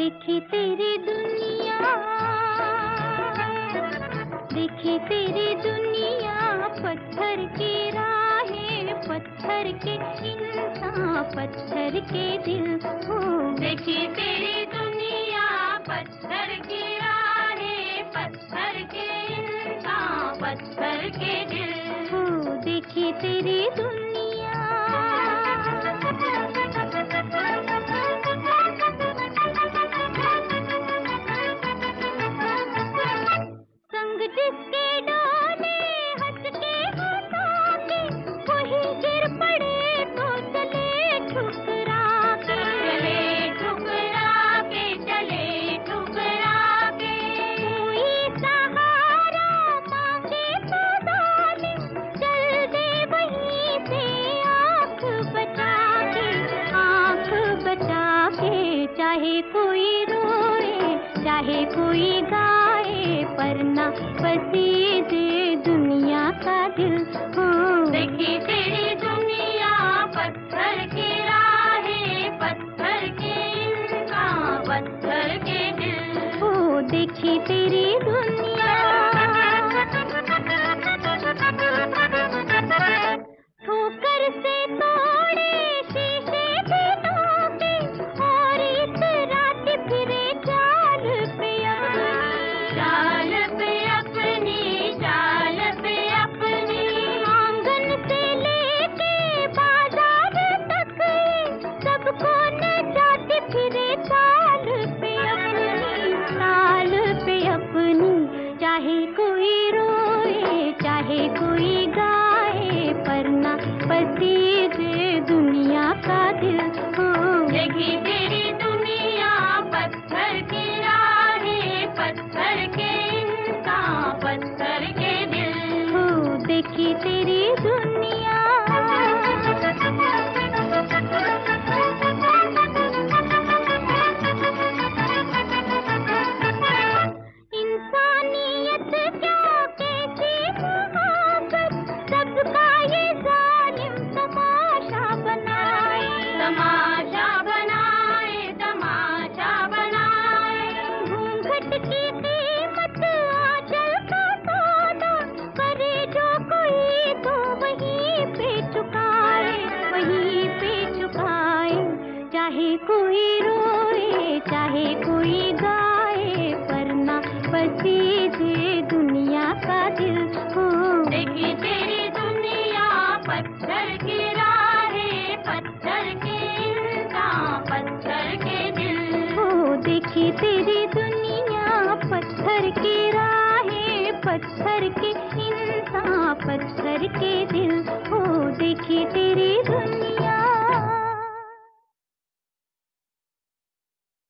देखी तेरी दुनिया, देखी तेरी दुनिया, पत्थर की राहें, पत्थर के इंसान, पत्थर के दिल हो देखी तेरी दुनिया, पत्थर की राहें, पत्थर के इंसान, पत्थर के दिल हो देखी तेरी दुनिया कोई रोए चाहे कोई पर ना पसीजे दुनिया का दिल हो। देखी तेरी दुनिया पत्थर की राहें पत्थर के इंसान पत्थर के दिल। हो देखी तेरी दुनिया चाहे कोई रोए चाहे कोई गाए पर ना पसीजे दुनिया का दिल हो। देखी तेरी दुनिया पत्थर की राहें पत्थर के इंसान पत्थर के दिल। हो देखी तेरी दुनिया पत्थर की राहें पत्थर के इंसान पत्थर के दिल। हो देखी तेरी दुनिया